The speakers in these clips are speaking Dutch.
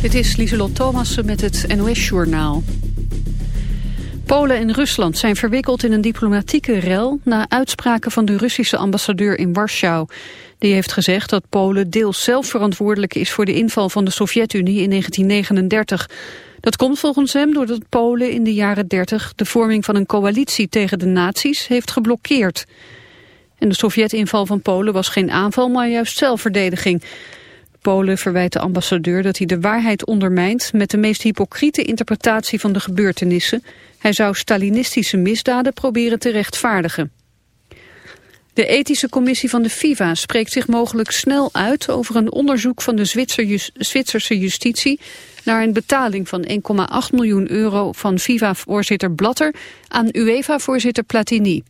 Dit is Lieselot Thomassen met het NOS-journaal. Polen en Rusland zijn verwikkeld in een diplomatieke rel... na uitspraken van de Russische ambassadeur in Warschau. Die heeft gezegd dat Polen deels zelf verantwoordelijk is... voor de inval van de Sovjet-Unie in 1939. Dat komt volgens hem doordat Polen in de jaren 30... de vorming van een coalitie tegen de nazi's heeft geblokkeerd. En de Sovjet-inval van Polen was geen aanval, maar juist zelfverdediging... Polen verwijt de ambassadeur dat hij de waarheid ondermijnt met de meest hypocriete interpretatie van de gebeurtenissen. Hij zou Stalinistische misdaden proberen te rechtvaardigen. De ethische commissie van de FIFA spreekt zich mogelijk snel uit over een onderzoek van de Zwitserse justitie naar een betaling van 1,8 miljoen euro van FIFA-voorzitter Blatter aan UEFA-voorzitter Platini.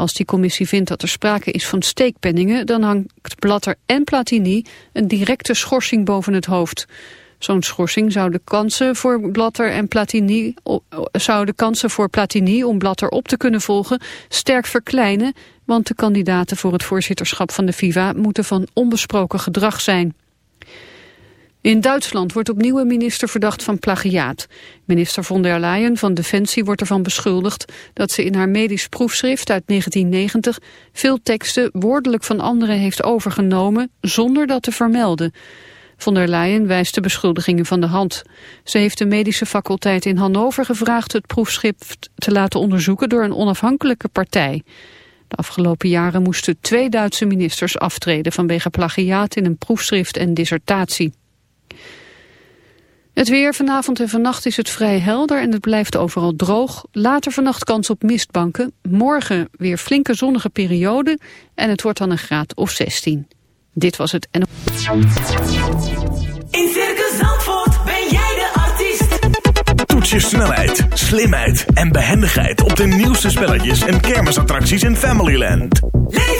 Als die commissie vindt dat er sprake is van steekpenningen... dan hangt Blatter en Platini een directe schorsing boven het hoofd. Zo'n schorsing zou de kansen voor Blatter en Platini zou de kansen voor Platini om Blatter op te kunnen volgen sterk verkleinen, want de kandidaten voor het voorzitterschap van de FIFA moeten van onbesproken gedrag zijn. In Duitsland wordt opnieuw een minister verdacht van plagiaat. Minister von der Leyen van Defensie wordt ervan beschuldigd dat ze in haar medisch proefschrift uit 1990 veel teksten woordelijk van anderen heeft overgenomen zonder dat te vermelden. Von der Leyen wijst de beschuldigingen van de hand. Ze heeft de medische faculteit in Hannover gevraagd het proefschrift te laten onderzoeken door een onafhankelijke partij. De afgelopen jaren moesten twee Duitse ministers aftreden vanwege plagiaat in een proefschrift en dissertatie. Het weer vanavond en vannacht is het vrij helder en het blijft overal droog. Later vannacht kans op mistbanken. Morgen weer flinke zonnige periode en het wordt dan een graad of 16. Dit was het en. In Circus Zandvoort ben jij de artiest. Toets je snelheid, slimheid en behendigheid op de nieuwste spelletjes en kermisattracties in Familyland. Leef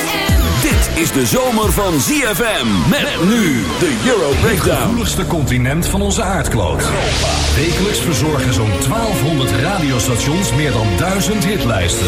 Is de zomer van ZFM. Met nu de Euro Breakdown. gevoeligste continent van onze aardkloot. Wekelijks verzorgen zo'n 1200 radiostations meer dan 1000 hitlijsten.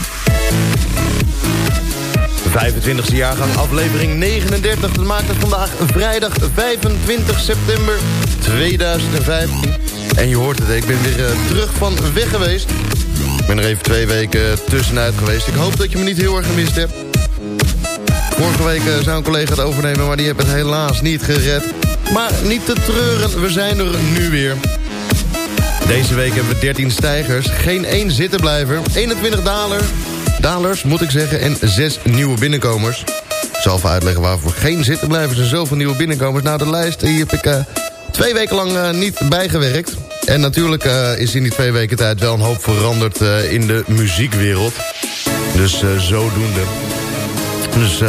25e jaargang, aflevering 39. Dat maakt het vandaag vrijdag 25 september 2015. En je hoort het, ik ben weer eh, terug van weg geweest. Ik ben er even twee weken tussenuit geweest. Ik hoop dat je me niet heel erg gemist hebt. Vorige week eh, zou een collega het overnemen, maar die heeft het helaas niet gered. Maar niet te treuren, we zijn er nu weer. Deze week hebben we 13 stijgers, geen één zittenblijver, 21 daler, dalers moet ik zeggen... en 6 nieuwe binnenkomers. Ik zal even uitleggen waarvoor geen zittenblijvers en zoveel nieuwe binnenkomers. Nou, de lijst hier heb ik uh, twee weken lang uh, niet bijgewerkt. En natuurlijk uh, is in die twee weken tijd wel een hoop veranderd in de muziekwereld. Dus zodoende. Dus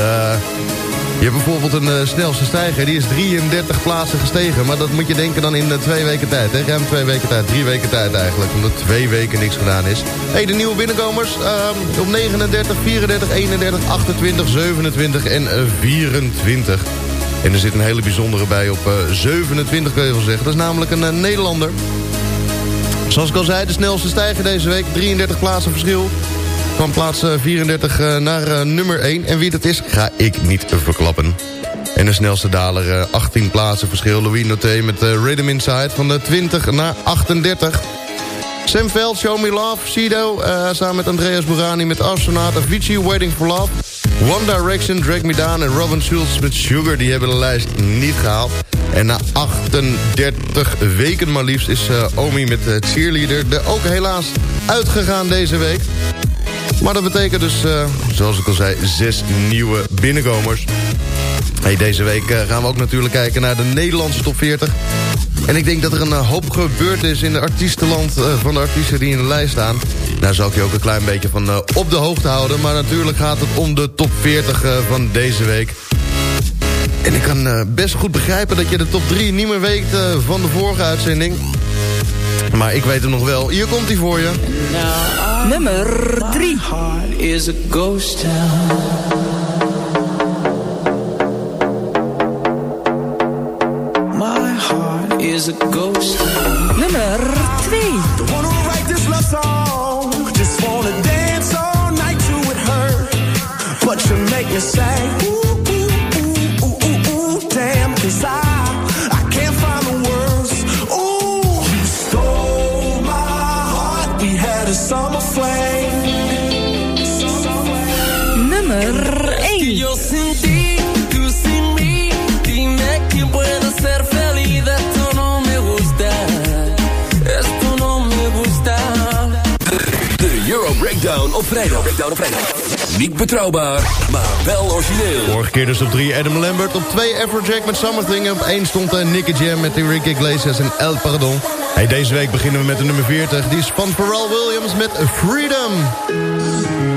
je hebt bijvoorbeeld een uh, snelste stijger, die is 33 plaatsen gestegen. Maar dat moet je denken dan in uh, twee weken tijd. Hè? Ruim twee weken tijd, drie weken tijd eigenlijk. Omdat twee weken niks gedaan is. Hey, de nieuwe binnenkomers uh, op 39, 34, 31, 28, 27 en 24. En er zit een hele bijzondere bij op 27, kun je wel zeggen. Dat is namelijk een Nederlander. Zoals ik al zei, de snelste stijger deze week. 33 plaatsen verschil. Van plaats 34 naar nummer 1. En wie dat is, ga ik niet verklappen. En de snelste daler, 18 plaatsen verschil. Louis Noté met Rhythm Inside van de 20 naar 38. Sam Veld, Show Me Love, Sido, samen met Andreas Burani met Astronaut, Avicii, Waiting for Love. One Direction, Drag Me Down en Robin Schulz met Sugar, die hebben de lijst niet gehaald. En na 38 weken maar liefst is Omi met Cheerleader er ook helaas uitgegaan deze week. Maar dat betekent dus, uh, zoals ik al zei, zes nieuwe binnenkomers. Hey, deze week uh, gaan we ook natuurlijk kijken naar de Nederlandse top 40. En ik denk dat er een uh, hoop gebeurd is in de artiestenland van de artiesten die in de lijst staan. Daar zal ik je ook een klein beetje van op de hoogte houden. Maar natuurlijk gaat het om de top 40 van deze week. En ik kan best goed begrijpen dat je de top 3 niet meer weet van de vorige uitzending. Maar ik weet hem nog wel. Hier komt hij voor je. Nummer 3 is a ghost town. My heart is a ghost town. Nummer 2 The one who write this love song Just wanna dance all night to it hurt But you make me say Ooh, ooh, ooh, ooh, ooh, ooh Damn, cause I op vrijdag. Breakdown op vrijdag. Niet betrouwbaar, maar wel origineel. Vorige keer dus op 3 Adam Lambert. Op 2 Afrojack met Something. Op 1 stond uh, Nicky Jam met Enrique Iglesias en El Pardon. Hey, deze week beginnen we met de nummer 40. Die is van Pharrell Williams met Freedom.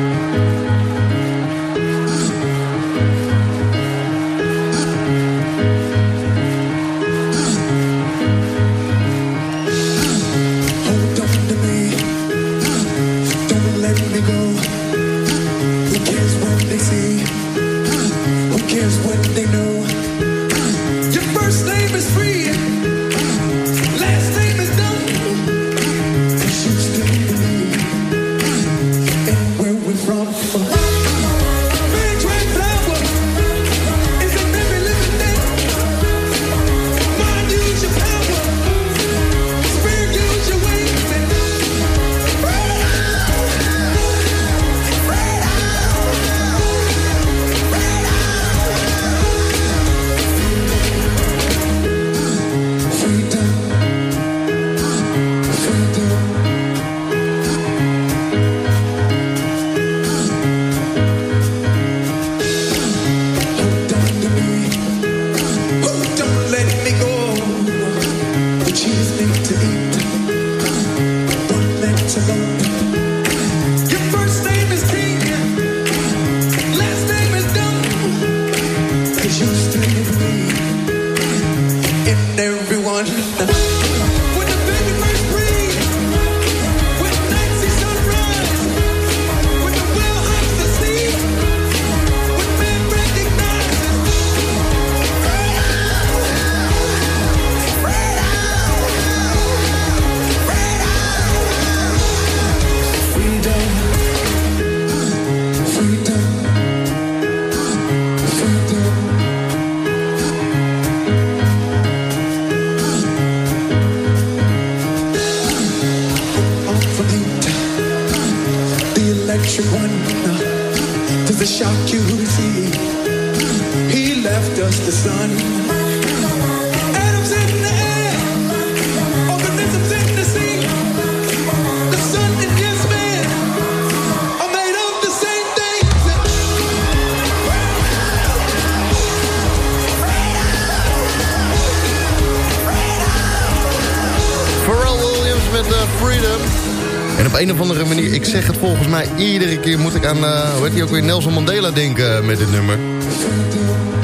Iedere keer... moet ik aan, eh, hoe heet die ook weer, Nelson Mandela denken eh, met dit nummer.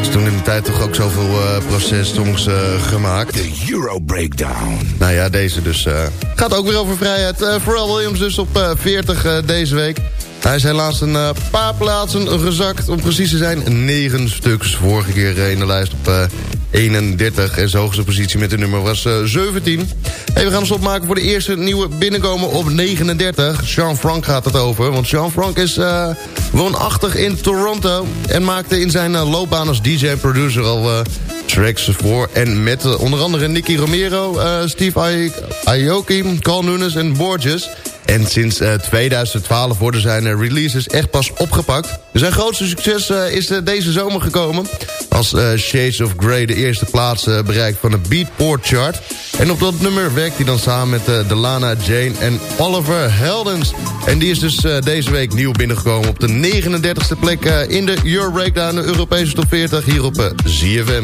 Is toen in de tijd toch ook zoveel uh, processongs uh, gemaakt. De Euro Breakdown. Nou ja, deze dus. Gaat ook weer over vrijheid. Uh, Pharrell Williams dus op 40 deze week. Hij is helaas een paar plaatsen gezakt. Om precies te zijn, 9 stuks. Vorige keer in de lijst op 31. En zijn hoogste positie met de nummer was 17. Hey, we gaan ons opmaken voor de eerste nieuwe binnenkomen op 39. Jean Frank gaat het over. Want Jean Frank is uh, woonachtig in Toronto. En maakte in zijn uh, loopbaan als DJ en producer al tracks voor. En met onder andere Nicky Romero, Steve Aoki, Carl Nunes en Borges. En sinds uh, 2012 worden zijn uh, releases echt pas opgepakt. Zijn grootste succes uh, is deze zomer gekomen. Als Shades of Grey de eerste plaats bereikt van de Beatport chart. En op dat nummer werkt hij dan samen met Delana Jane en Oliver Heldens. En die is dus deze week nieuw binnengekomen op de 39e plek in de Euro Breakdown, de Europese top 40 hier op ZFM.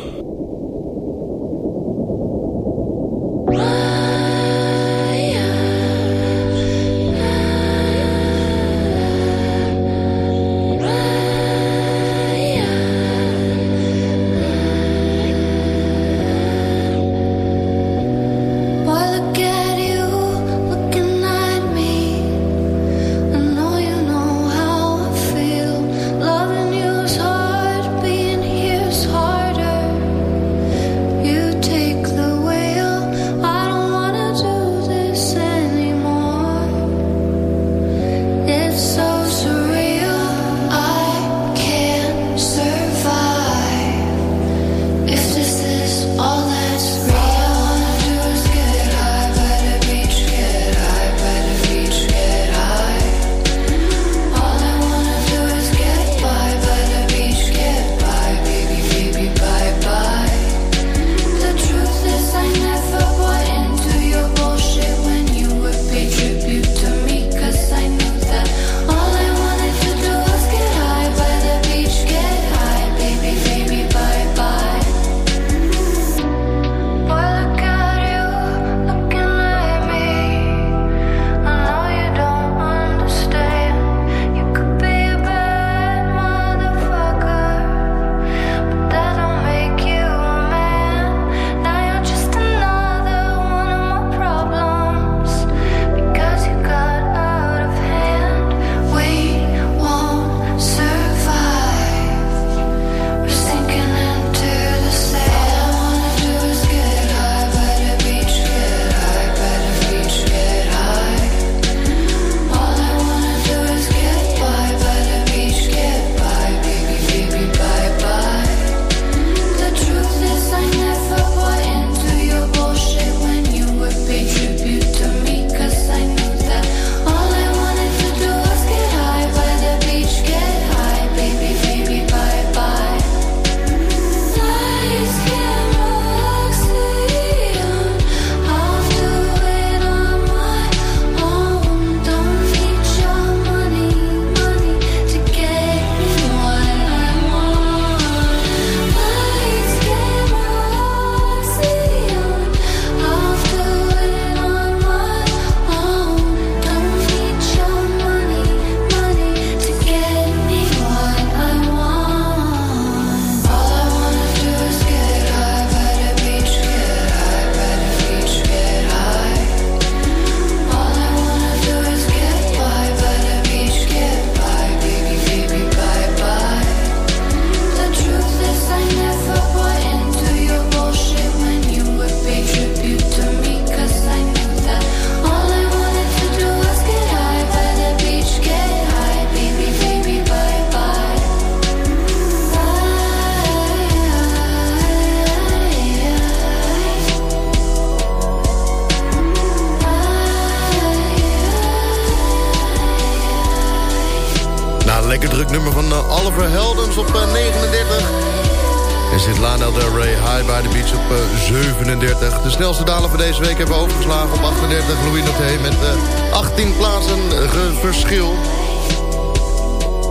deze week hebben overgeslagen op 38 Louis Noté met eh, 18 plaatsen eh, verschil.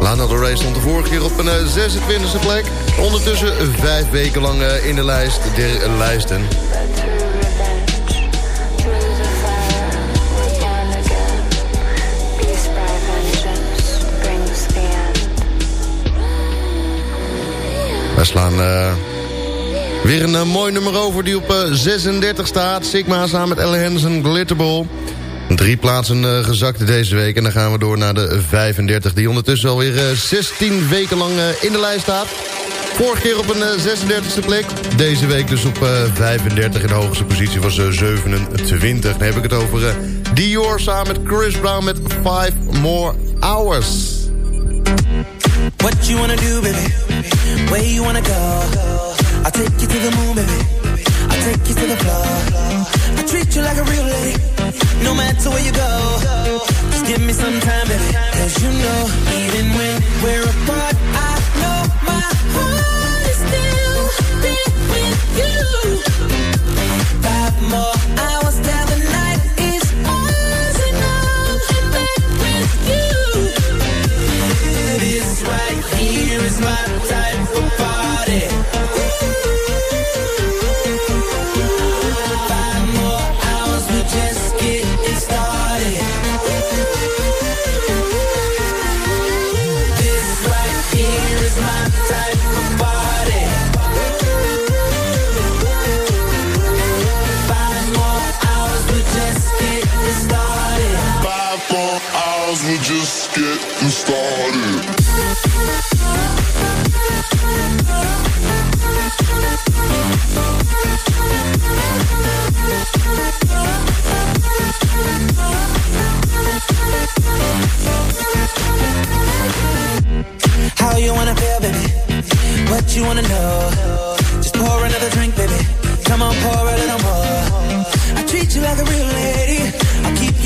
Lana Del Rey stond de vorige keer op een eh, 26e plek. Ondertussen vijf weken lang in de lijst der lijsten. We slaan... Weer een eh, mooi nummer over die op eh, 36 staat. Sigma samen met Ellen Hansen, Glitterball. Drie plaatsen eh, gezakt deze week. En dan gaan we door naar de 35. Die ondertussen alweer 16 weken lang in de lijst staat. Vorige keer op een 36e plek. Deze week dus op 35. in de hoogste positie was 27. Dan heb ik het over Dior samen met Chris Brown met 5 More Hours. What you wanna do baby? Where you wanna go? I take you to the moon, baby. I take you to the floor. I treat you like a real lady, no matter where you go. Just give me some you know, even when we're apart, I know my heart is still with you. Five more hours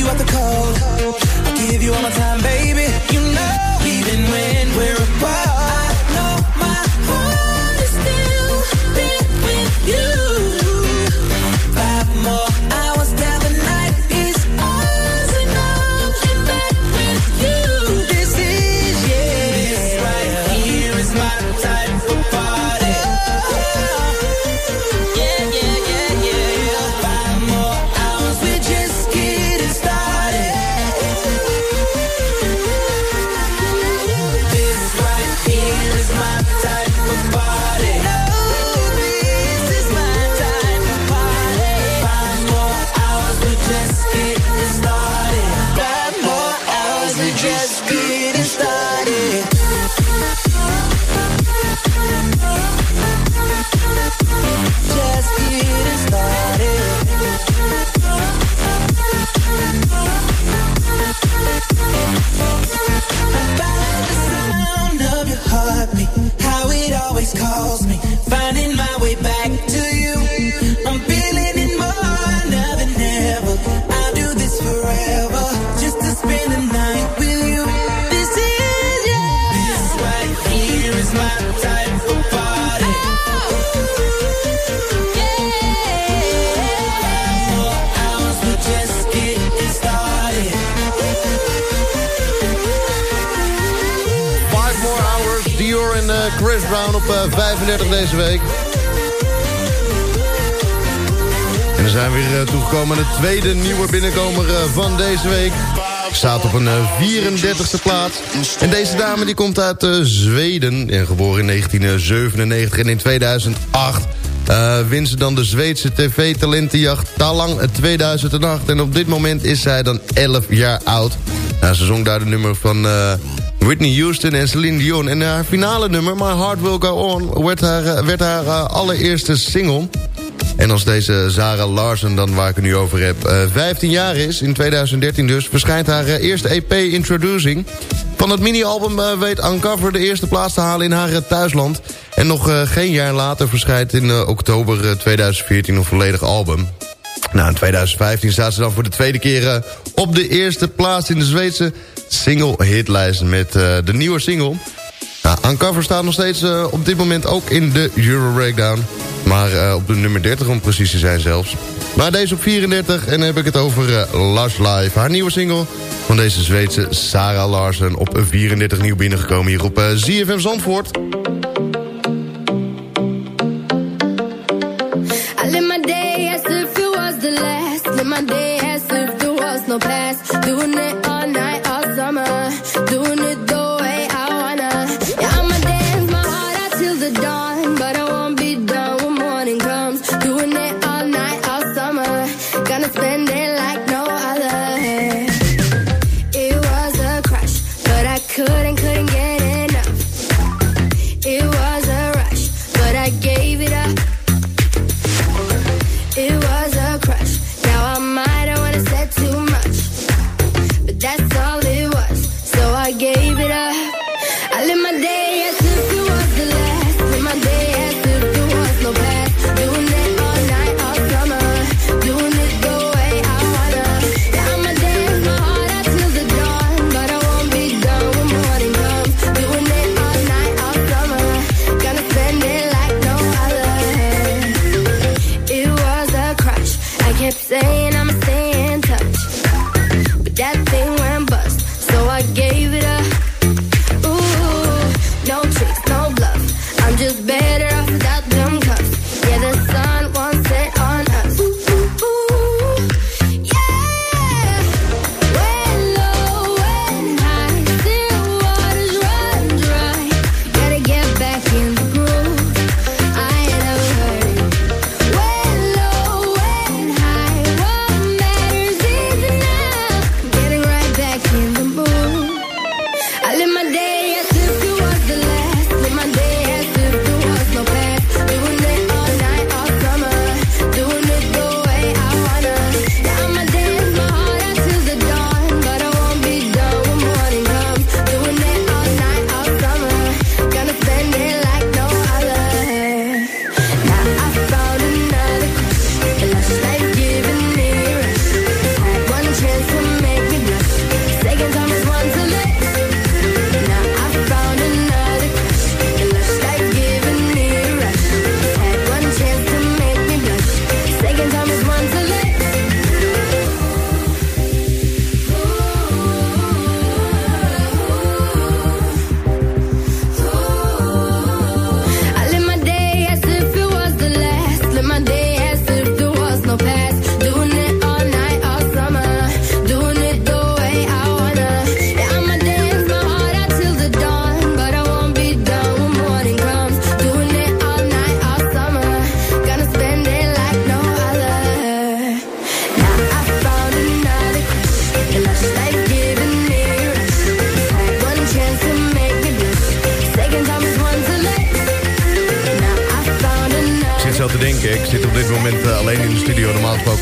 you out the cold. Give you all my time, baby. You know, even when we're apart, 35 deze week. En dan zijn we weer eh, toegekomen aan de tweede nieuwe binnenkomer eh, van deze week. Staat op een eh, 34e plaats. En deze dame die komt uit eh, Zweden. En geboren in 1997 en in 2008... eh wint ze dan de Zweedse tv-talentenjacht Talang 2008. En op dit moment is zij dan 11 jaar oud. Nou, ze zong daar de nummer van... eh, Whitney Houston en Celine Dion. En haar finale nummer, My Heart Will Go On... werd haar, eh, werd haar eh, allereerste single. En als deze Zara Larsen, dan waar ik het nu over heb... eh, 15 jaar is, in 2013 dus... verschijnt haar eh, eerste EP Introducing. Van het mini-album eh, weet Uncover de eerste plaats te halen in haar eh, thuisland. En nog eh, geen jaar later verschijnt in eh, oktober eh, 2014 een volledig album. Nou, in 2015 staat ze dan voor de tweede keer eh, op de eerste plaats in de Zweedse single-hitlijst met eh, de nieuwe single. Nou, Uncover staat nog steeds eh, op dit moment ook in de Euro Breakdown. Maar eh, op de nummer 30 om precies te zijn zelfs. Maar deze op 34 en dan heb ik het over eh Lush Live. Haar nieuwe single van deze Zweedse Sarah Larsen op 34 nieuw binnengekomen hier op ZFM Zandvoort. I live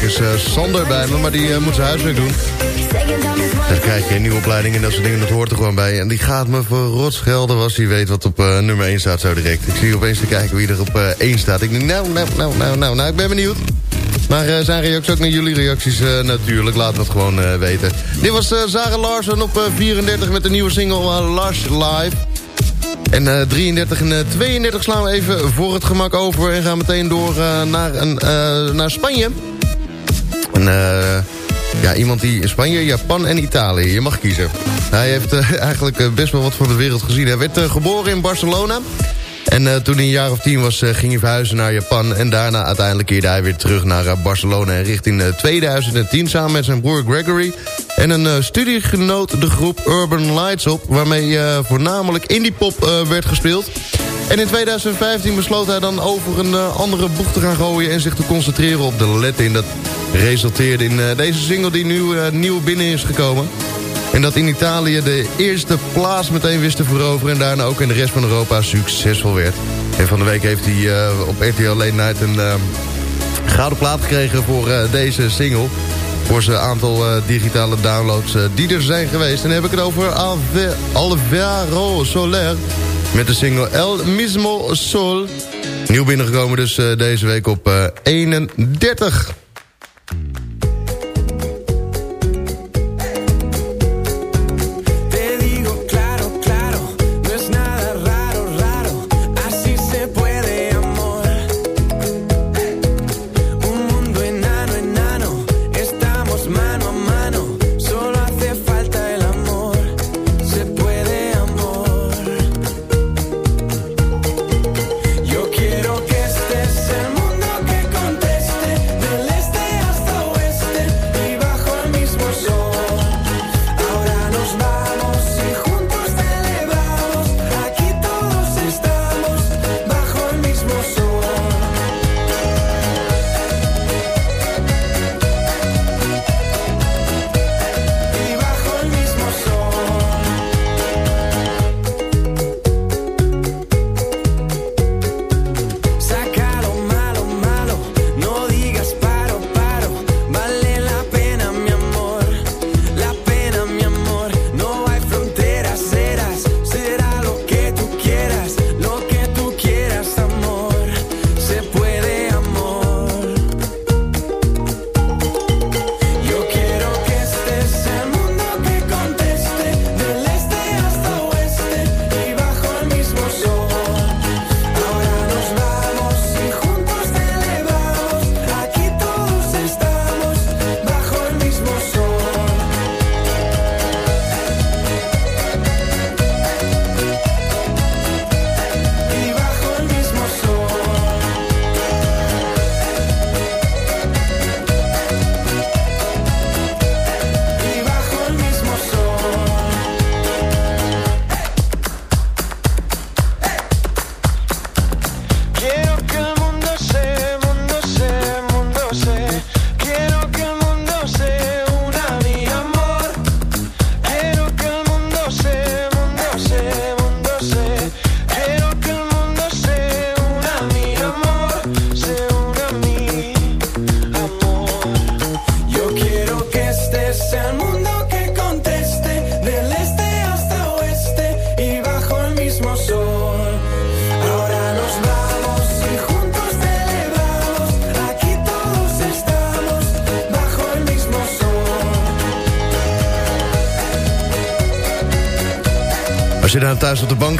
is eh, Sander bij me, maar die eh, moet zijn huiswerk doen. Dan krijg je een nieuwe opleiding en dat soort dingen, dat hoort er gewoon bij. En die gaat me verrot schelden als hij weet wat op eh, nummer 1 staat zo direct. Ik zie opeens te kijken wie er op eh, 1 staat. Ik denk, nou, nou, nou, nou, nou, nou, ik ben benieuwd. Maar zijn reacties ook naar jullie reacties eh, natuurlijk. Laat het gewoon weten. Dit was Sarah Larsen op eh, 34 met de nieuwe single Lars Live. En eh, 33 en eh, 32 slaan we even voor het gemak over... en gaan meteen door naar, een, naar Spanje. En, eh, ja, iemand die Spanje, Japan en Italië. Je mag kiezen. Hij heeft eh, eigenlijk eh, best wel wat van de wereld gezien. Hij werd geboren in Barcelona. En toen hij een jaar of tien was, ging hij verhuizen naar Japan. En daarna uiteindelijk keerde hij weer terug naar Barcelona. En richting eh, 2010 samen met zijn broer Gregory. En een studiegenoot de groep Urban Lights op. Waarmee voornamelijk indie pop eh, werd gespeeld. En in 2015 besloot hij dan over een andere boeg te gaan gooien... en zich te concentreren op de Latin. Dat resulteerde in eh, deze single die nu eh, nieuw binnen is gekomen. En dat in Italië de eerste plaats meteen wist te veroveren... en daarna ook in de rest van Europa succesvol werd. En van de week heeft hij eh, op RTL Late Night een gouden plaat gekregen voor deze single. Voor zijn aantal digitale downloads die er zijn geweest. En dan heb ik het over Alvaro Soler... met de single El Mismo Sol. Nieuw binnengekomen dus deze week op eh, 31.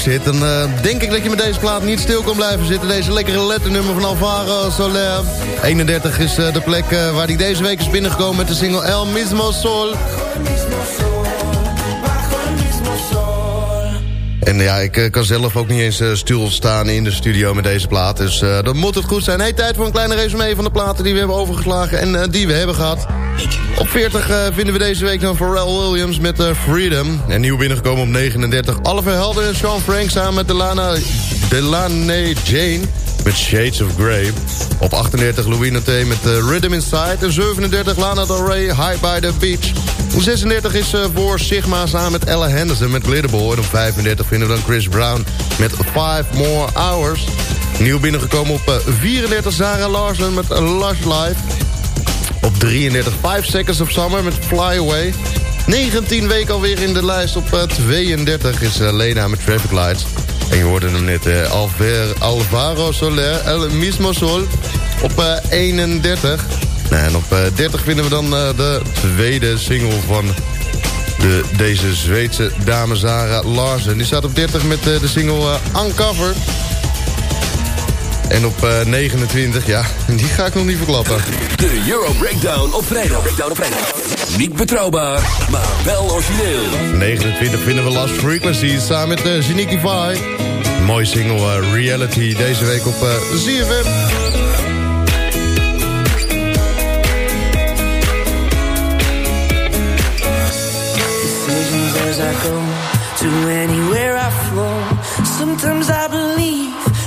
Zit, dan eh, denk ik dat je met deze plaat niet stil kan blijven zitten. Deze lekkere letternummer van Alvaro Soler. 31 is eh, de plek eh, waar hij deze week is binnengekomen met de single El Mismo Sol. En ja, ik kan zelf ook niet eens stilstaan in de studio met deze plaat. Dus dan moet het goed zijn. Hey, tijd voor een kleine resume van de platen die we hebben overgeslagen en die we hebben gehad. Op 40 eh, vinden we deze week dan Pharrell Williams met eh, Freedom. En nieuw binnengekomen op 39. Oliver Helder en Sean Frank samen met Delana, Delaney Jane met Shades of Grey. Op 38 Louis Noté met eh, Rhythm Inside. En 37 Lana Del Rey, High by the Beach. Op 36 is voor Sigma samen met Ella Henderson met Glitterball. En op 35 vinden we dan Chris Brown met 5 More Hours. Nieuw binnengekomen op eh, 34 Sarah Larsen met Lush Life. Op 33 5 Seconds of Summer met Fly Away. 19 weken alweer in de lijst. Op eh, 32 is eh, Lena met Traffic Lights. En je hoorde hem net, eh, Alvaro Soler, El Mismo Sol. Op eh, 31. Nou, en op eh, 30 vinden we dan eh, de tweede single van de, deze Zweedse dame Zara Larsen. Die staat op 30 met eh, de single eh, Uncover. En op eh, 29, ja, die ga ik nog niet verklappen. De Euro Breakdown op vrijdag. Breakdown op vrijdag. Niet betrouwbaar, maar wel origineel. 29 vinden we Last Frequency samen met uh, Vai. Mooi single eh, Reality deze week op uh, ZFM. decisions as I go to anywhere I flow. Sometimes I believe,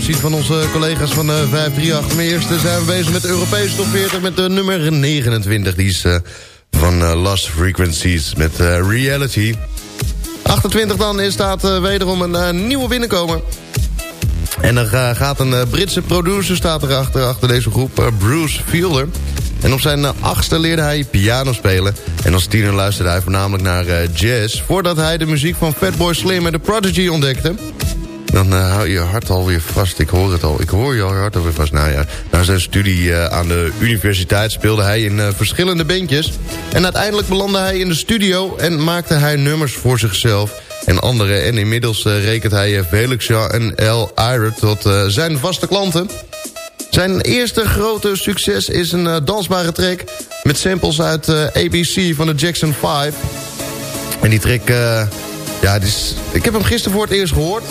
ziet... van onze collega's van eh 538. Maar eerst eh, zijn we bezig met de Europese top 40 met de nummer 29. Die is eh, van eh, Lost Frequencies met eh, Reality. 28 dan is staat eh, wederom een eh, nieuwe binnenkomer. En er eh, gaat een eh, Britse producer staat erachter, achter deze groep, eh, Bruce Fielder. En op zijn eh, achtste leerde hij piano spelen. En als tiener luisterde hij voornamelijk naar eh, jazz... voordat hij de muziek van Fatboy Slim en The Prodigy ontdekte. Dan eh, hou je hart alweer vast. Ik hoor het al. Ik hoor je hart alweer vast. Nou ja, na zijn studie eh, aan de universiteit speelde hij in eh, verschillende bandjes. En uiteindelijk belandde hij in de studio en maakte hij nummers voor zichzelf en anderen. En inmiddels rekent hij Felix en L. Irer tot zijn vaste klanten. Zijn eerste grote succes is een dansbare track... met samples uit ABC van de Jackson 5. En die track, ja, is, ik heb hem gisteren voor het eerst gehoord.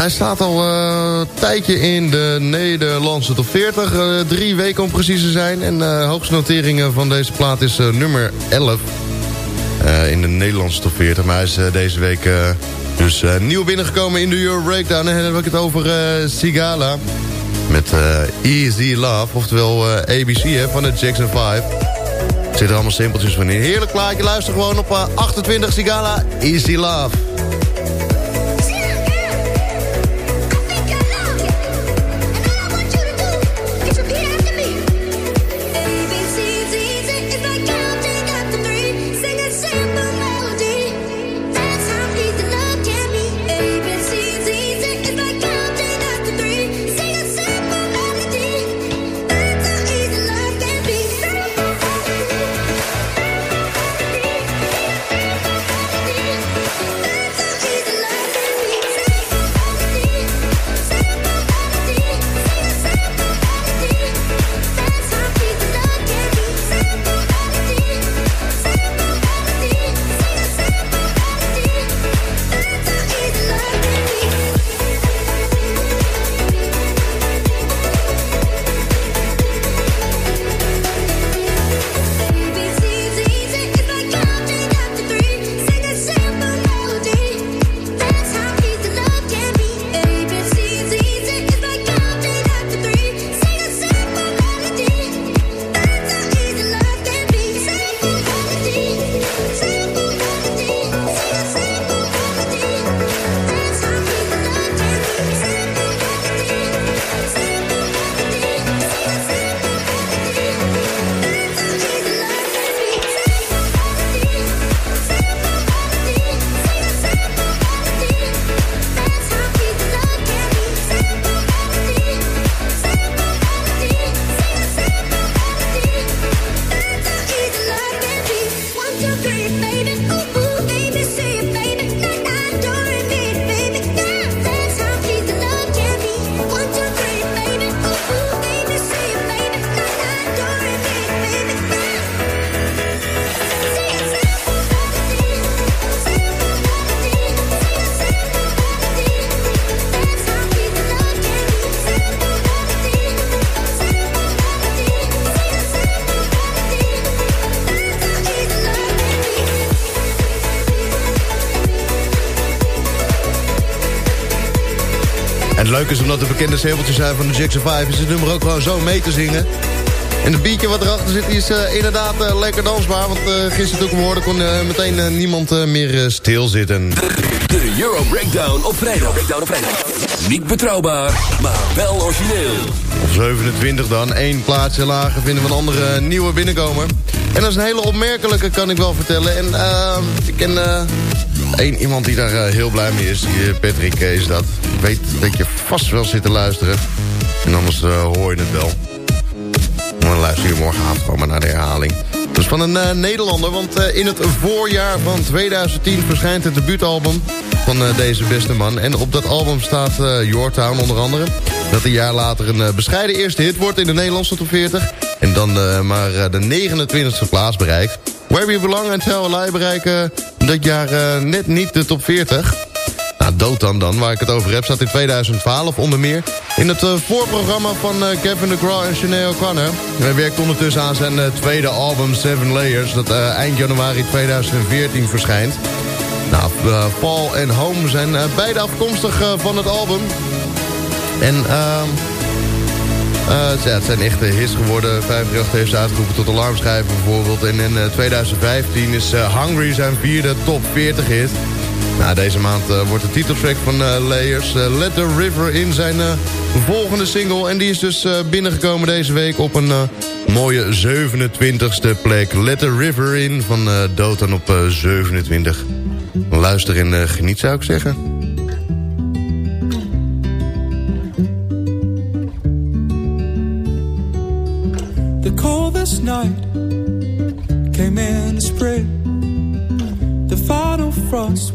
Hij staat al eh, een tijdje in de Nederlandse top 40. eh, drie weken om precies te zijn. En de hoogste noteringen van deze plaat is eh, nummer 11. eh, in de Nederlandse top 40. Maar hij is eh, deze week eh, dus eh, nieuw binnengekomen in de Euro Breakdown. En dan heb ik het over eh, Sigala. Met eh, Easy Love. Oftewel eh, ABC van de Jackson 5. Er allemaal simpeltjes van in. Heerlijk plaatje. Luister gewoon op eh, 28 Sigala. Easy Love. Bekende sampletjes zijn van de Jackson 5... is het nummer ook gewoon zo mee te zingen. En het beatje wat erachter zit is uh, inderdaad uh, lekker dansbaar. Want uh, gisteren toen ik hem hoorde kon meteen niemand meer stilzitten. De Euro Breakdown op vrijdag. Breakdown op vrijdag. Niet betrouwbaar, maar wel origineel. Op 27 dan, één plaatsje lager vinden we een andere nieuwe binnenkomer. En dat is een hele opmerkelijke, kan ik wel vertellen. En ik ken één iemand die daar heel blij mee is. Patrick is dat. Ik weet dat je vast wel zit te luisteren. En anders hoor je het wel. Dan luister je morgenavond gewoon maar naar de herhaling. Dus van een uh, Nederlander, want uh, in het voorjaar van 2010 verschijnt het debuutalbum van uh, deze beste man. En op dat album staat Your Town onder andere. Dat een jaar later een bescheiden eerste hit wordt in de Nederlandse top 40. En dan maar de 29e plaats bereikt. Where We Belong en Tell Lie bereiken dat jaar net niet de top 40. Nou, Dotan dan, waar ik het over heb, staat in 2012 onder meer... in het uh, voorprogramma van uh, Kevin DeGraw en Sinead O'Connor. Hij werkt ondertussen aan zijn uh, tweede album Seven Layers... dat eind januari 2014 verschijnt. Nou, Paul en Home zijn beide afkomstig van het album. En... ehm ja, het zijn echte hits geworden. 538 heeft ze uitgeroepen tot alarmschrijver bijvoorbeeld. En in 2015 is Hungry zijn vierde top 40 hit. Nou, deze maand uh, wordt de titeltrack van uh, Layers uh, Let the River in zijn volgende single. En die is dus binnengekomen deze week op een mooie 27e plek. Let the River in van Dotan op 27. Luister en geniet zou ik zeggen.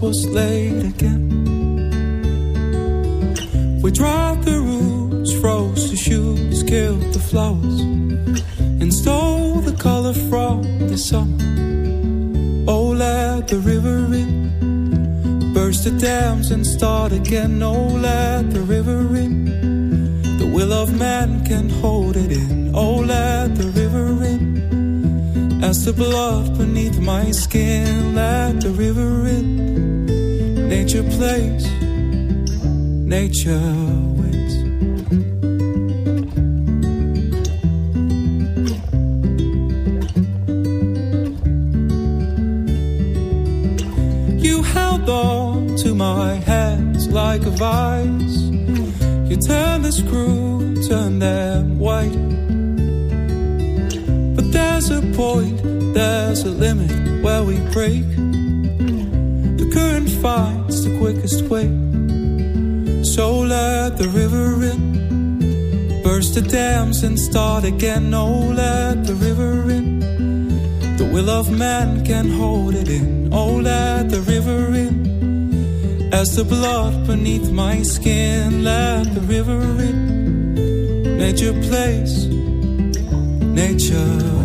Was laid again. We dried the roots, froze the shoots, killed the flowers, and stole the color from the summer. Oh, let the river in, burst the dams and start again. Oh, let the river in, the will of man can hold it in. Oh, let the river in. As the blood beneath my skin Let the river in Nature plays Nature waits You held on to my hands like a vice. You turned the screw, turned them white. But there's a point, there's a limit where we break. The current finds quickest way. So let the river in, burst the dams and start again. Oh, let the river in. The will of man can hold it in. Oh, let the river in. As the blood beneath my skin, let the river in. Nature plays, nature.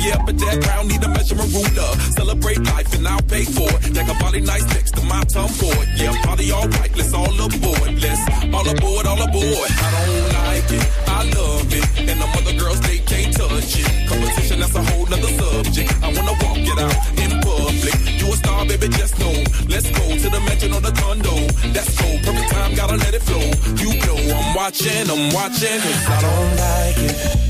Yeah, but that crown need a measurement ruler. Celebrate life and I'll pay for it. Like a body nice next to my it. Yeah, party all right. Let's all aboard. Let's all aboard, all aboard. I don't like it. I love it. And the other girls, they can't touch it. Competition, that's a whole nother subject. I wanna walk it out in public. You a star, baby, just know. Let's go to the mansion or the condo. That's cool. Perfect time, gotta let it flow. You know I'm watching, I'm watching. I don't like it.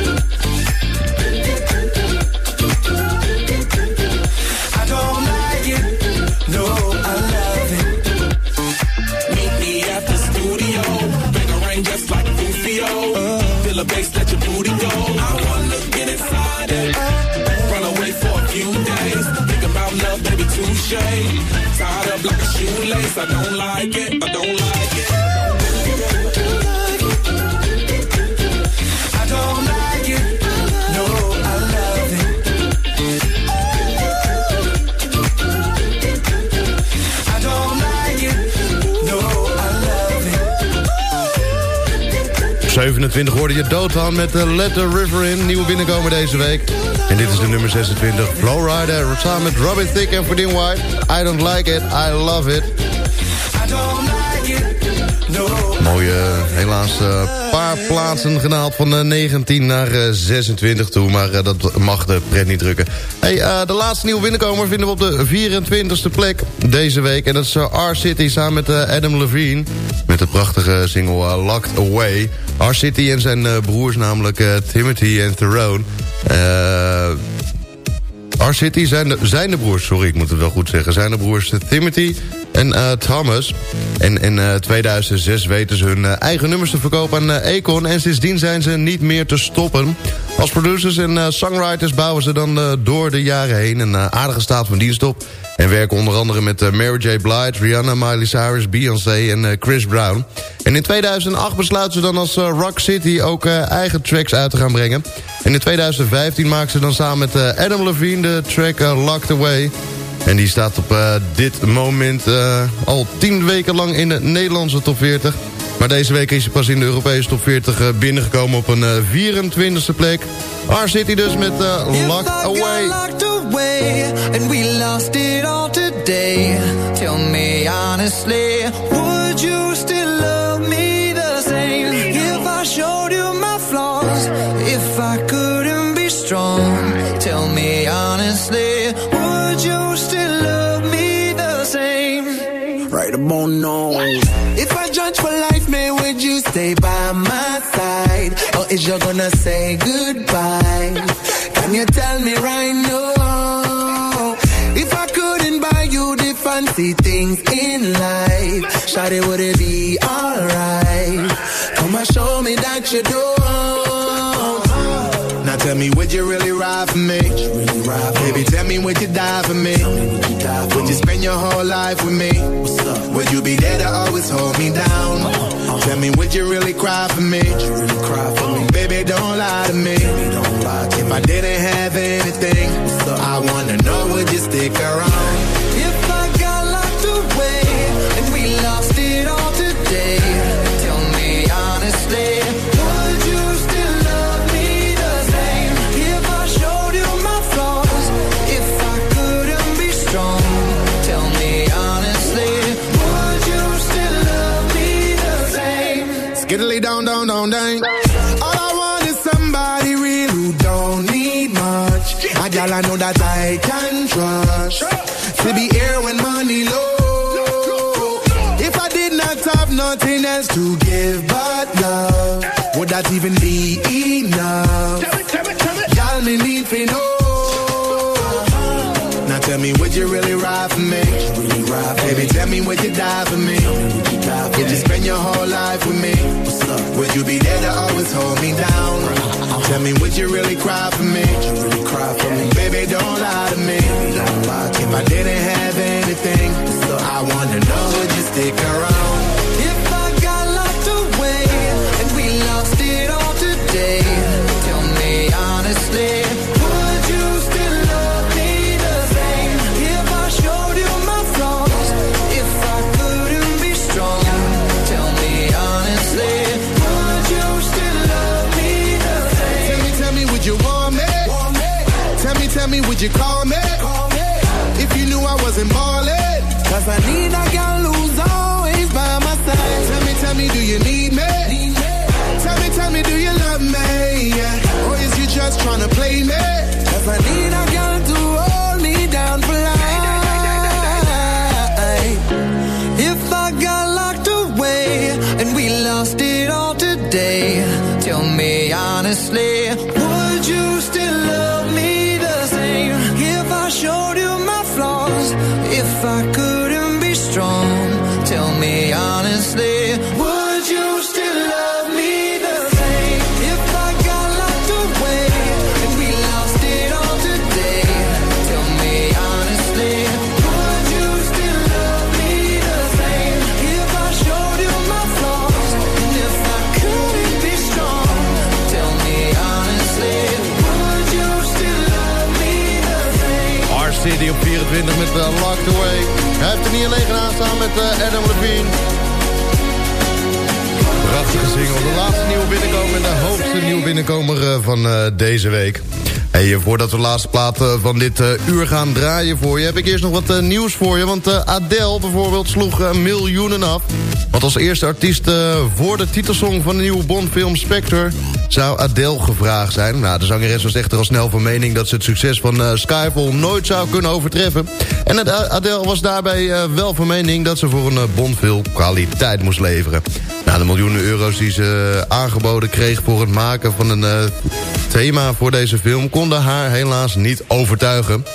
Touche. Tied up like a shoelace. I don't like it. I don't like it. 27 hoorde je Doodhan met de Let the River in. Nieuwe binnenkomen deze week. En dit is de nummer 26. Flowrider samen met Robin Thicke en Verdien White. I don't like it, I love it. Mooie, helaas een paar plaatsen gedaald van eh, 19 naar eh, 26 toe. Maar eh, dat mag de pret niet drukken. Hey, eh, de laatste nieuwe binnenkomer vinden we op de 24e plek deze week. En dat is eh, R-City samen met eh, Adam Levine. Met de prachtige single eh, Locked Away. R-City en zijn eh, broers namelijk eh, Timothy en Tyrone. Eh... R-City zijn de, zijn de broers, sorry, ik moet het wel goed zeggen. Zijn de broers Timothy en eh, Thomas. En in eh, 2006 weten ze hun eh, eigen nummers te verkopen aan eh, Akon. En sindsdien zijn ze niet meer te stoppen. Als producers en eh, songwriters bouwen ze dan eh, door de jaren heen... een eh, aardige staat van dienst op. En werken onder andere met eh, Mary J. Blige, Rihanna, Miley Cyrus, Beyoncé en eh, Chris Brown. En in 2008 besluiten ze dan als eh, Rock City ook eigen tracks uit te gaan brengen. En in 2015 maken ze dan samen met Adam Levine de track Locked Away... En die staat op dit moment al tien weken lang in de Nederlandse top 40. Maar deze week is hij pas in de Europese top 40 eh, binnengekomen op een eh, 24e plek. R City dus met eh, Locked Away. locked away and we lost it all today. Tell me honestly, would you still love me the same if I showed you my flaws? If I couldn't be strong, tell me honestly, would you still love me the same? Right about now. If I judge for life, would you stay by my side? Or is you gonna say goodbye? Can you tell me right now? If I couldn't buy you the fancy things in life. Shawty, would it be alright? Come and show me that you don't. Now tell me, would you really ride for me? Baby, tell me, would you die for me? Would you spend your whole life with me? Would you be there to always hold me down? Tell me, would you really cry for me? Baby, don't lie to me. If I didn't have anything, I wanna know, would you stick around? Nothing else to give but love, would that even be enough? Tell Y'all me need to know. Now tell me, would you really ride for me? Really ride for Baby, tell me, would you die for me? Would you die for would you spend your whole life with me? What's up? Would you be there to always hold me down? Tell me, would you really cry for me? Would you really cry for me? Baby, don't lie to me. Don't lie to If I didn't have anything, so I wanna know, would you stick around? Tell me, tell me, would you call me? If you knew I wasn't ballin'. Cause I need a girl who's always by my side. Tell me, tell me, do you need me? Tell me, tell me, do you love me? Yeah. Or is you just tryna play me? Cause I need samen met uh, Adam Levine. Prachtige single. De laatste nieuwe binnenkomer en de hoogste nieuwe binnenkomer uh, van uh, deze week. Hey, voordat we de laatste plaat van dit uur gaan draaien voor je... heb ik eerst nog wat nieuws voor je. Want Adele bijvoorbeeld sloeg miljoenen af. Want als eerste artiest voor de titelsong van de nieuwe Bondfilm Spectre... zou Adele gevraagd zijn. Nou, de zangeres was echter al snel van mening... dat ze het succes van Skyfall nooit zou kunnen overtreffen. En Adele was daarbij wel van mening... dat ze voor een Bondfilm kwaliteit moest leveren. Nou, de miljoenen euro's die ze aangeboden kreeg... voor het maken van een thema voor deze film konden haar helaas niet overtuigen.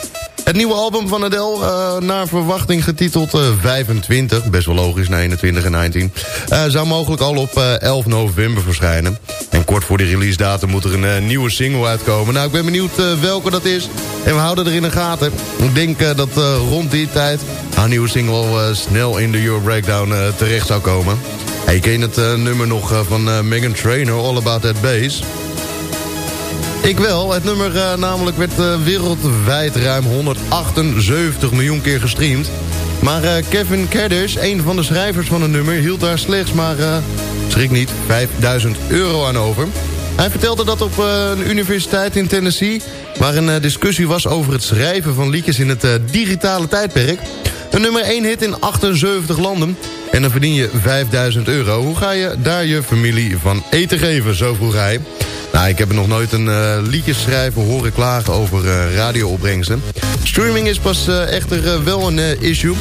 Het nieuwe album van Adele, uh, naar verwachting getiteld uh, 25... best wel logisch, na 21 en 19... Uh, zou mogelijk al op 11 november verschijnen. En kort voor die release datum moet er een nieuwe single uitkomen. Nou, ik ben benieuwd welke dat is. En we houden er in de gaten. Ik denk dat rond die tijd... haar nieuwe single snel in de Euro Breakdown terecht zou komen. Hey, ken het nummer nog van Megan Trainor, All About That Bass... Ik wel. Het nummer uh, namelijk werd uh, wereldwijd ruim 178 miljoen keer gestreamd. Maar uh, Kevin Kaddish, een van de schrijvers van het nummer... hield daar slechts maar, schrik niet, 5000 euro aan over. Hij vertelde dat op een universiteit in Tennessee... waar een discussie was over het schrijven van liedjes in het digitale tijdperk. Een nummer 1 hit in 78 landen. En dan verdien je 5000 euro. Hoe ga je daar je familie van eten geven? Zo vroeg hij. Nou, ik heb nog nooit een uh, liedje schrijven horen klagen over uh, radioopbrengsten. Streaming is pas uh, echter wel een issue.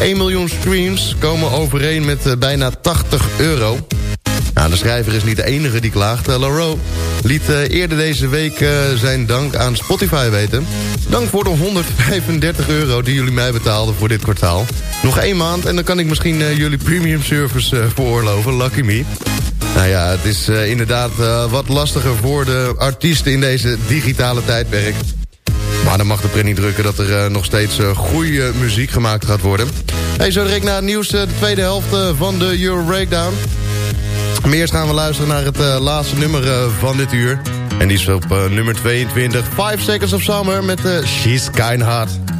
1 miljoen streams komen overeen met bijna 80 euro. Nou, de schrijver is niet de enige die klaagt. Laro liet eerder deze week zijn dank aan Spotify weten. Dank voor de 135 euro die jullie mij betaalden voor dit kwartaal. Nog één maand en dan kan ik misschien jullie premium service veroorloven. Lucky me. Nou ja, het is inderdaad wat lastiger voor de artiesten in deze digitale tijdperk. Maar dan mag de print niet drukken dat er uh, nog steeds goede muziek gemaakt gaat worden. Hey, zo direct na het nieuws de tweede helft van de Euro Breakdown. Maar eerst gaan we luisteren naar het laatste nummer van dit uur. En die is op nummer 22, 5 Seconds of Summer met She's Kind Hot.